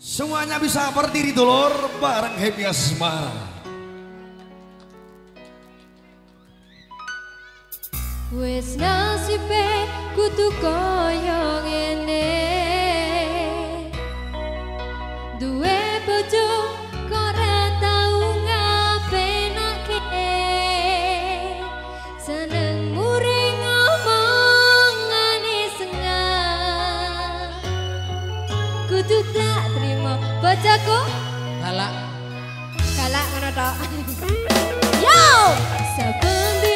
Semuanya bisa berdiri dulur bareng Happy Asmara. Wes nasibe ngene Kudu tak terima bojoku Galak. Galak ngono tok Yo! Saben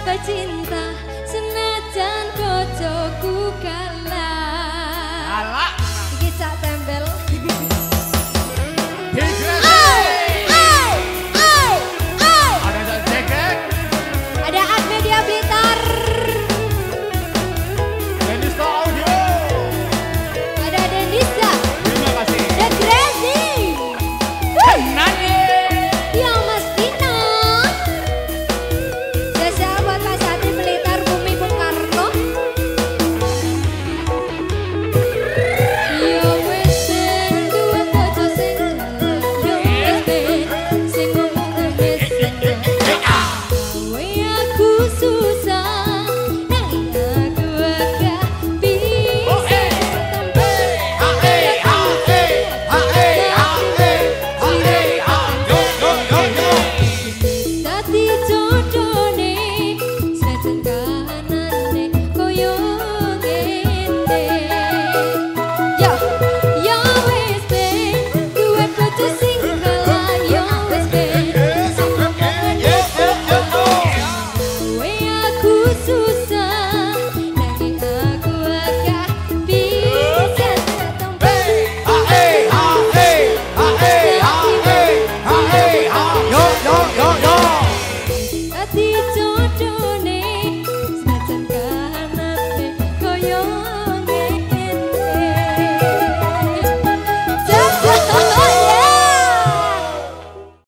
apa cinta senajan kocokku kalah. Alah.